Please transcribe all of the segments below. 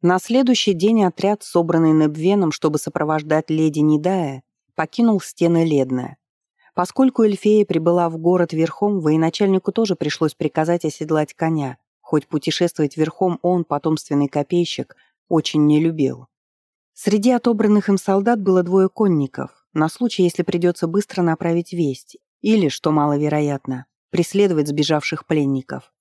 На следующий день отряд, собранный Небвеном, чтобы сопровождать леди Недая, покинул стены Ледная. Поскольку Эльфея прибыла в город верхом, военачальнику тоже пришлось приказать оседлать коня, хоть путешествовать верхом он, потомственный копейщик, очень не любил. Среди отобранных им солдат было двое конников, на случай, если придется быстро направить весть, или, что маловероятно, преследовать сбежавших пленников.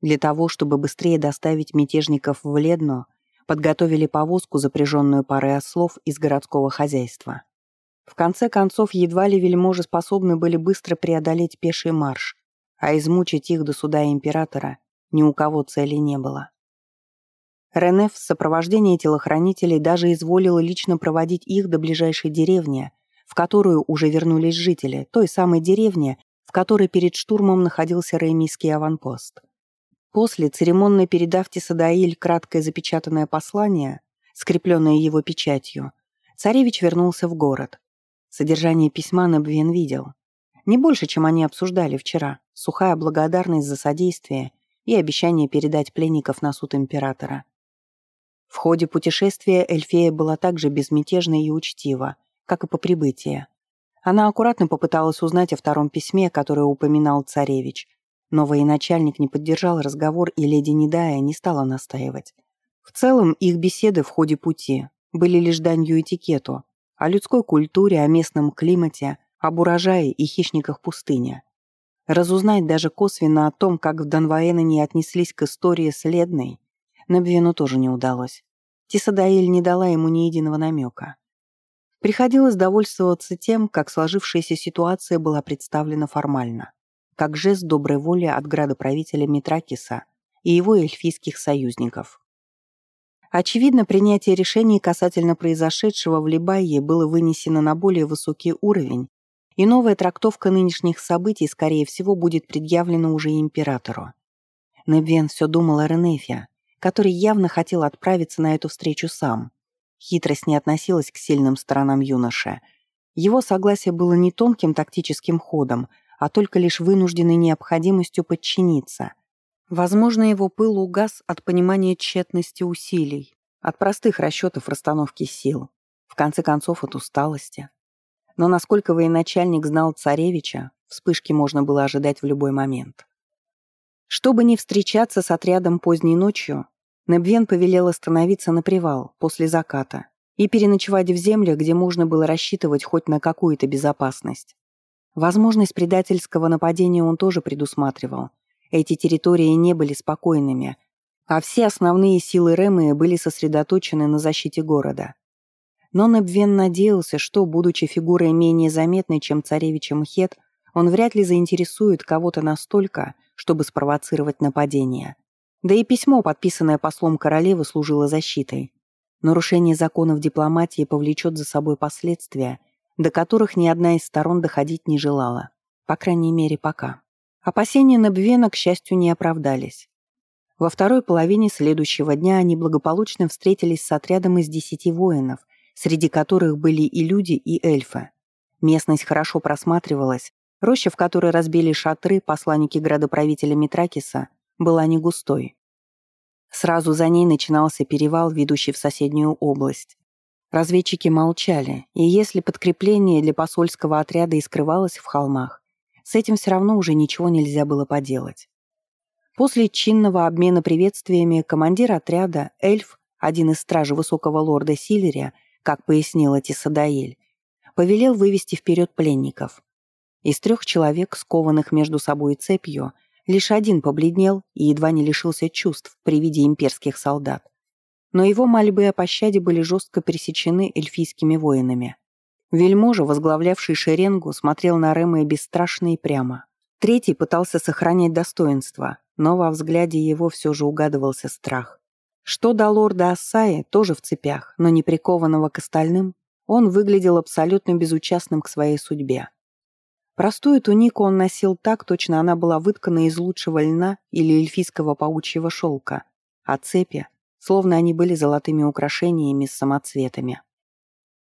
Для того, чтобы быстрее доставить мятежников в Ледно, подготовили повозку, запряженную парой ослов из городского хозяйства. В конце концов, едва ли вельможи способны были быстро преодолеть пеший марш, а измучить их до суда императора ни у кого цели не было. Рене в сопровождении телохранителей даже изволил лично проводить их до ближайшей деревни, в которую уже вернулись жители, той самой деревни, в которой перед штурмом находился реймийский аванпост. После, церемонно передав Тесадаиль краткое запечатанное послание, скрепленное его печатью, царевич вернулся в город. Содержание письма Набвен видел. Не больше, чем они обсуждали вчера. Сухая благодарность за содействие и обещание передать пленников на суд императора. В ходе путешествия Эльфея была также безмятежна и учтива, как и по прибытии. Она аккуратно попыталась узнать о втором письме, которое упоминал царевич, но военачальник не поддержал разговор, и леди Недая не стала настаивать. В целом, их беседы в ходе пути были лишь данью этикету, о людской культуре, о местном климате, об урожае и хищниках пустыни. Разузнать даже косвенно о том, как в Донваэне отнеслись к истории следной, Набвену тоже не удалось. Тисадаиль не дала ему ни единого намека. Приходилось довольствоваться тем, как сложившаяся ситуация была представлена формально как жест доброй воли от градоправителя Митракиса и его эльфийских союзников. Очевидно, принятие решений касательно произошедшего в Либайе было вынесено на более высокий уровень, и новая трактовка нынешних событий, скорее всего, будет предъявлена уже императору. Небвен все думал о Ренефе, который явно хотел отправиться на эту встречу сам. Хитрость не относилась к сильным сторонам юноши. Его согласие было не тонким тактическим ходом, а только лишь вынужденной необходимостью подчиниться. Возможно, его пыл угас от понимания тщетности усилий, от простых расчетов расстановки сил, в конце концов от усталости. Но насколько военачальник знал царевича, вспышки можно было ожидать в любой момент. Чтобы не встречаться с отрядом поздней ночью, Небвен повелел остановиться на привал после заката и переночевать в землях, где можно было рассчитывать хоть на какую-то безопасность. Возможность предательского нападения он тоже предусматривал. Эти территории не были спокойными, а все основные силы Рэмы были сосредоточены на защите города. Но Небвен надеялся, что, будучи фигурой менее заметной, чем царевич Мхет, он вряд ли заинтересует кого-то настолько, чтобы спровоцировать нападение. Да и письмо, подписанное послом королевы, служило защитой. Нарушение законов дипломатии повлечет за собой последствия – до которых ни одна из сторон доходить не желала. По крайней мере, пока. Опасения Набвена, к счастью, не оправдались. Во второй половине следующего дня они благополучно встретились с отрядом из десяти воинов, среди которых были и люди, и эльфы. Местность хорошо просматривалась, роща, в которой разбили шатры посланники градоправителя Митракиса, была не густой. Сразу за ней начинался перевал, ведущий в соседнюю область. Разведчики молчали, и если подкрепление для посольского отряда и скрывалось в холмах, с этим все равно уже ничего нельзя было поделать. После чинного обмена приветствиями командир отряда, эльф, один из стражей высокого лорда Силерия, как пояснила Тисадаэль, повелел вывести вперед пленников. Из трех человек, скованных между собой цепью, лишь один побледнел и едва не лишился чувств при виде имперских солдат но его мольбы о пощаде были жестко пресечены эльфийскими воинами. Вельможа, возглавлявший шеренгу, смотрел на Рэма бесстрашно и прямо. Третий пытался сохранять достоинство, но во взгляде его все же угадывался страх. Что до лорда Ассаи, тоже в цепях, но не прикованного к остальным, он выглядел абсолютно безучастным к своей судьбе. Простую тунику он носил так, точно она была выткана из лучшего льна или эльфийского паучьего шелка, а цепи словно они были золотыми украшениями с самоцветами.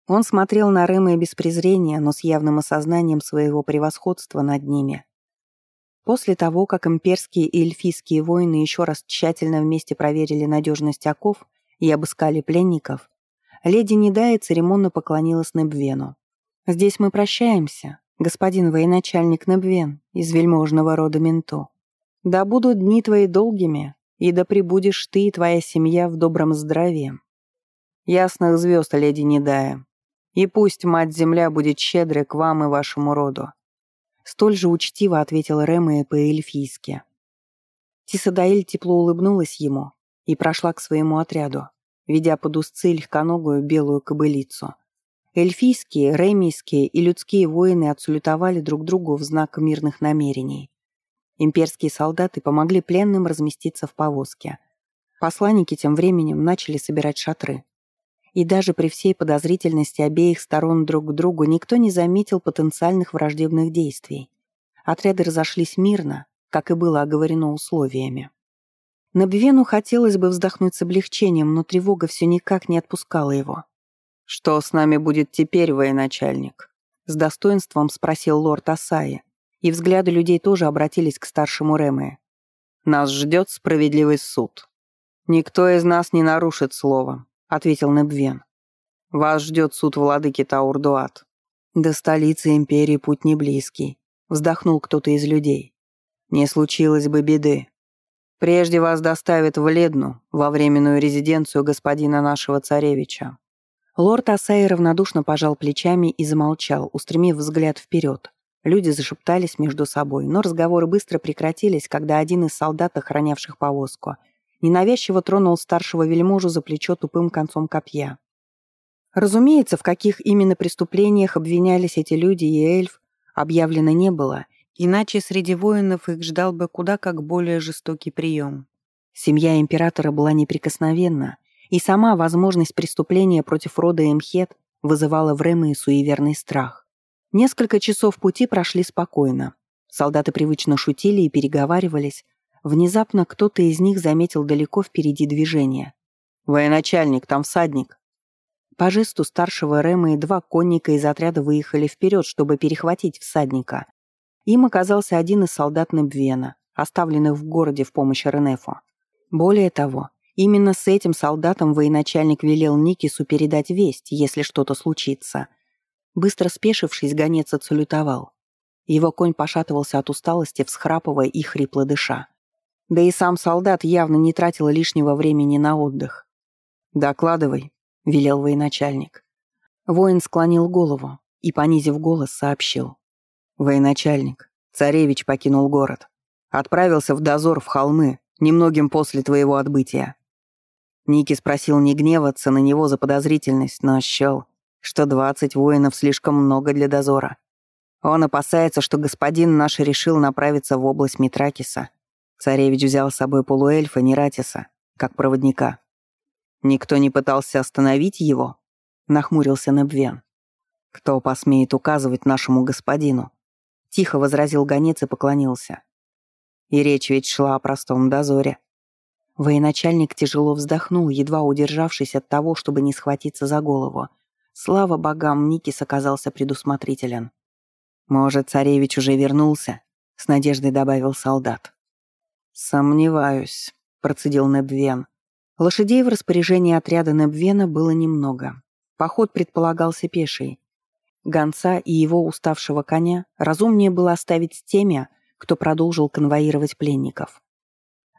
Он смотрел на Рэмы без презрения, но с явным осознанием своего превосходства над ними. После того, как имперские и эльфийские воины еще раз тщательно вместе проверили надежность оков и обыскали пленников, леди Недая церемонно поклонилась Небвену. «Здесь мы прощаемся, господин военачальник Небвен из вельможного рода Менту. Да будут дни твои долгими, и да пребудешь ты и твоя семья в добром здравии. Ясных звезд, леди Недая, и пусть мать-земля будет щедрой к вам и вашему роду». Столь же учтиво ответил Рэма по-эльфийски. Тисадаэль тепло улыбнулась ему и прошла к своему отряду, ведя под узцы легконогую белую кобылицу. Эльфийские, ремийские и людские воины отсулютовали друг другу в знак мирных намерений. Имперские солдаты помогли пленным разместиться в повозке. Посланники тем временем начали собирать шатры. И даже при всей подозрительности обеих сторон друг к другу никто не заметил потенциальных враждебных действий. Отряды разошлись мирно, как и было оговорено условиями. Набвену хотелось бы вздохнуть с облегчением, но тревога все никак не отпускала его. «Что с нами будет теперь, военачальник?» С достоинством спросил лорд Асаи, и взгляды людей тоже обратились к старшему Рэмэ. «Нас ждет справедливый суд. Никто из нас не нарушит слова», — ответил Небвен. «Вас ждет суд владыки Таурдуат». «До столицы империи путь не близкий», — вздохнул кто-то из людей. Не случилось бы беды. Прежде вас доставят в Ледну, во временную резиденцию господина нашего царевича». Лорд Асай равнодушно пожал плечами и замолчал, устремив взгляд вперед. Люди зашептались между собой, но разговоры быстро прекратились, когда один из солдат, охранявших повозку, ненавязчиво тронул старшего вельможу за плечо тупым концом копья. Разумеется, в каких именно преступлениях обвинялись эти люди и эльф, объявлено не было, Иначе среди воинов их ждал бы куда как более жестокий прием. Семья императора была неприкосновенна, и сама возможность преступления против рода Эмхет вызывала в Рэмы суеверный страх. Несколько часов пути прошли спокойно. Солдаты привычно шутили и переговаривались. Внезапно кто-то из них заметил далеко впереди движение. «Военачальник, там всадник!» По жесту старшего Рэма и два конника из отряда выехали вперед, чтобы перехватить всадника. Им оказался один из солдат Небвена, оставленных в городе в помощь Ренефу. Более того, именно с этим солдатом военачальник велел Никису передать весть, если что-то случится. Быстро спешившись, гонец отсалютовал. Его конь пошатывался от усталости, всхрапывая и хрипло дыша. Да и сам солдат явно не тратил лишнего времени на отдых. «Докладывай», — велел военачальник. Воин склонил голову и, понизив голос, сообщил. Военачальник, царевич покинул город. Отправился в дозор в холмы, немногим после твоего отбытия. Ники спросил не гневаться на него за подозрительность, но счел, что двадцать воинов слишком много для дозора. Он опасается, что господин наш решил направиться в область Митракиса. Царевич взял с собой полуэльфа Нератиса, как проводника. Никто не пытался остановить его, нахмурился Небвен. Кто посмеет указывать нашему господину? Тихо возразил гонец и поклонился. И речь ведь шла о простом дозоре. Военачальник тяжело вздохнул, едва удержавшись от того, чтобы не схватиться за голову. Слава богам, Никис оказался предусмотрителен. «Может, царевич уже вернулся?» — с надеждой добавил солдат. «Сомневаюсь», — процедил Небвен. Лошадей в распоряжении отряда Небвена было немного. Поход предполагался пеший. Гонца и его уставшего коня разумнее было оставить с теми, кто продолжил конвоировать пленников.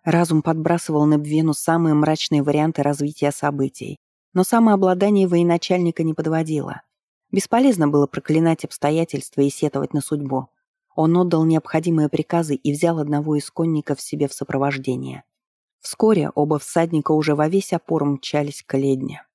Разум подбрасывал на Бвену самые мрачные варианты развития событий, но самообладание военачальника не подводило. Бесполезно было проклинать обстоятельства и сетовать на судьбу. Он отдал необходимые приказы и взял одного из конников себе в сопровождение. Вскоре оба всадника уже во весь опор мчались к ледне.